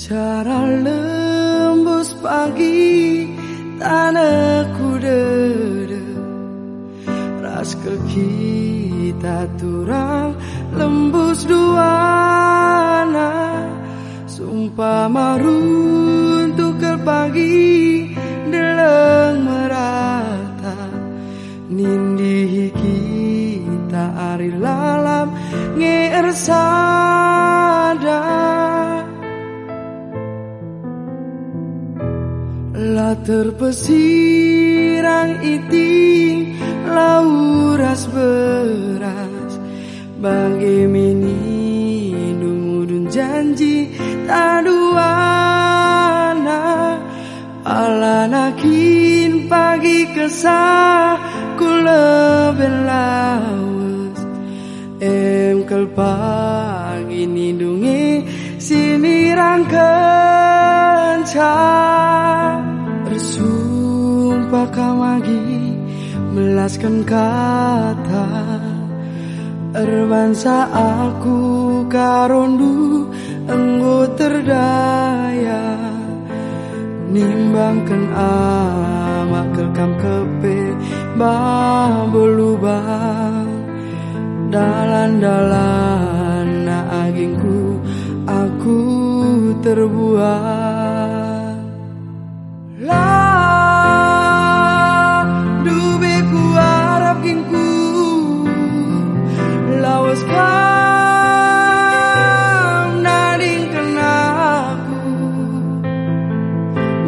Cara lembus pagi tanahku dede. Ras ke kita turang lembus duana. Sumpah maruntuk ke pagi deleng merata. Nindi kita ari lalam ngersada La terpesirang iting lauras beras. Bagi mini numudun janji taduana Alanakin pagi kesah kula belawas Em kel pagi nindungi sini rangkenca Bersumpah kamagi melaskan kata Erbansa aku karondu enggo terdaya. Nimbangkan amak kelkam kepe belubang Dalan-dalan na agingku aku terbuat lawas kam nading kenaku.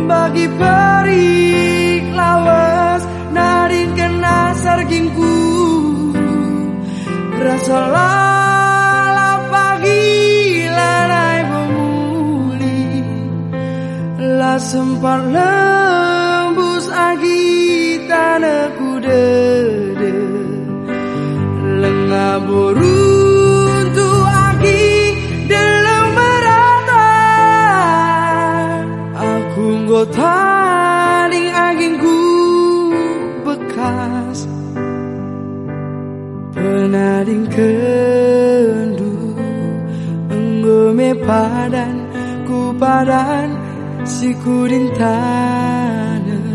Bagi perik lawas nading kena sargingku rasa lala pagi lanai pemuli la sempat lembus agi tanahku dede. Lengah beruntu ngotaling agingku bekas. Penading kendu enggome padan ku padan si kudin tanah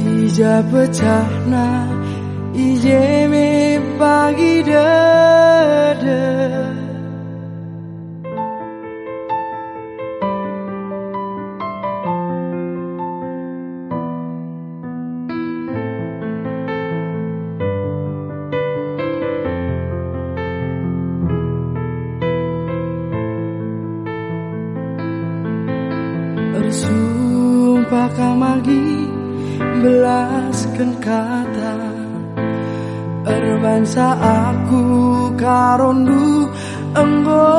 ija pecahna ije me Bersumpah kamagi belaskan kata. Erbansa aku karondu enggo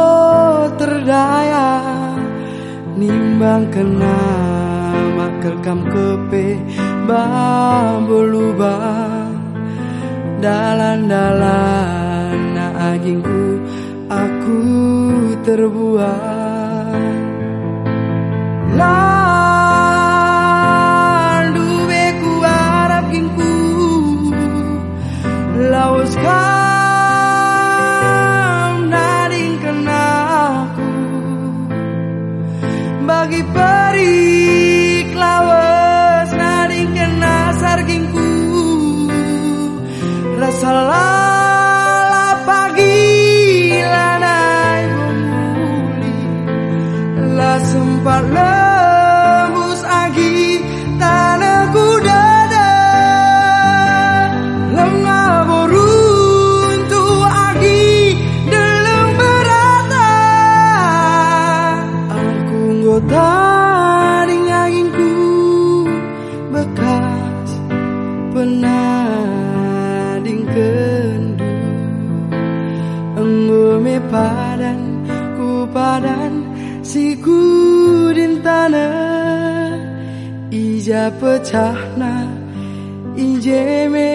terdaya. Nimbang kena makelkam kepe belubang Dalan-dalan na agingku aku terbuat Lawas kam nading kenaku Bagi perik lawas nading kena sargingku. Rasa lala pagi padan ku padan si kudin tanah. Ija pecahna ije me